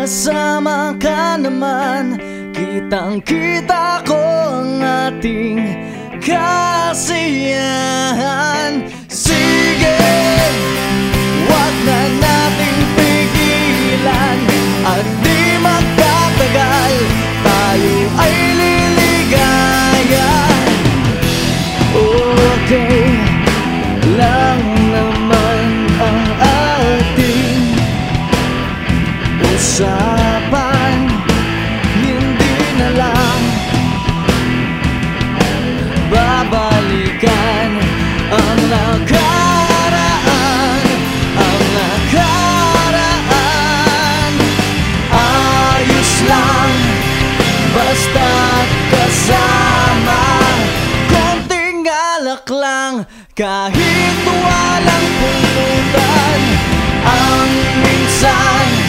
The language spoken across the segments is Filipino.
kasama ka naman Kitang kita ko ang ating kasiyahan. Sige, usapan Hindi na lang. Babalikan ang nakaraan Ang nakaraan. Ayos lang basta't kasama. Konting alak lang kahit walang pulutan Ang minsan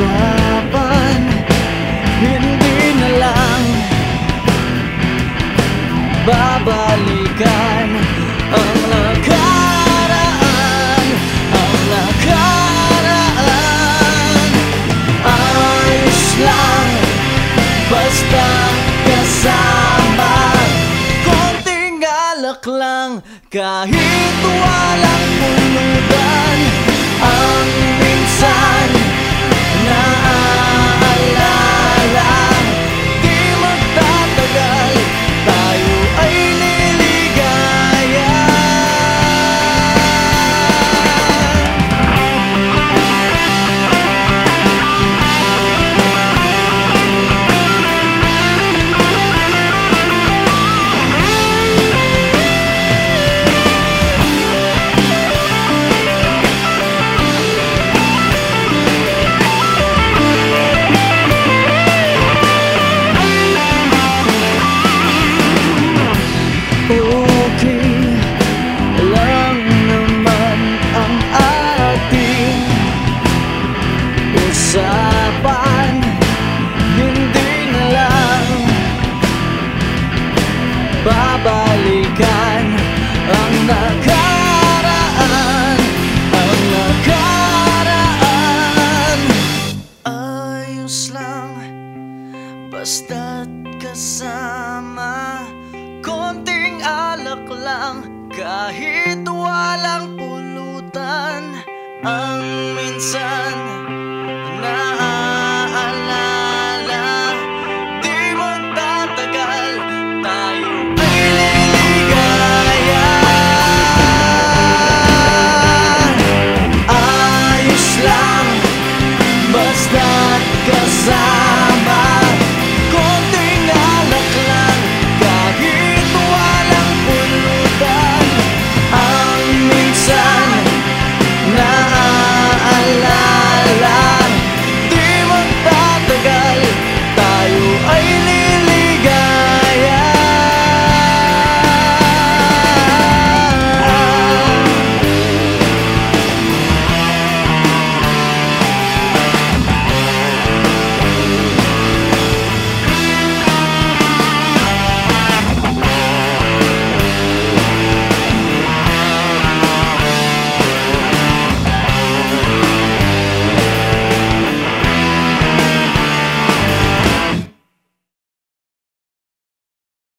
usapan Hindi na lang. Babalikan ang nakaraan Ang nakaraan. Ayos lang basta kasama. Konting alak lang kahit walang pulutan. Ang usapan Hindi na lang. Babalikan ang nakaraan Ang nakaraan. Ayos lang Basta't kasama. Konting alak lang Kahit walang pulutan. Ang minsan